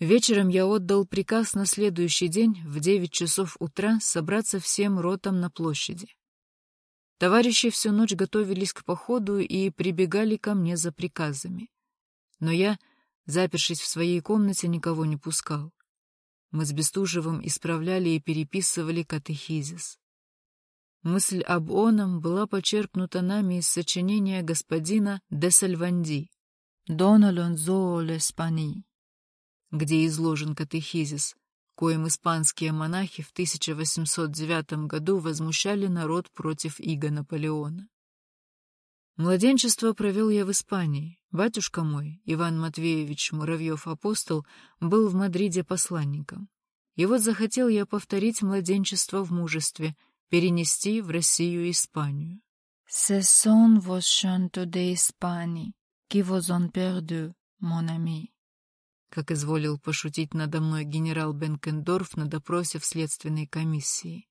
Вечером я отдал приказ на следующий день в девять часов утра собраться всем ротам на площади. Товарищи всю ночь готовились к походу и прибегали ко мне за приказами. Но я, запершись в своей комнате, никого не пускал. Мы с Бестужевым исправляли и переписывали катехизис. Мысль об оном была почерпнута нами из сочинения господина де Сальванди «Дон Алонзо Леспани», где изложен катехизис, коим испанские монахи в 1809 году возмущали народ против иго Наполеона. Младенчество провел я в Испании. Батюшка мой, Иван Матвеевич Муравьев-апостол, был в Мадриде посланником. И вот захотел я повторить младенчество в мужестве, перенести в Россию и Испанию. «Ce sont vos chants d'Espagne qui vous ont perdu, mon ami», как изволил пошутить надо мной генерал Бенкендорф на допросе в следственной комиссии.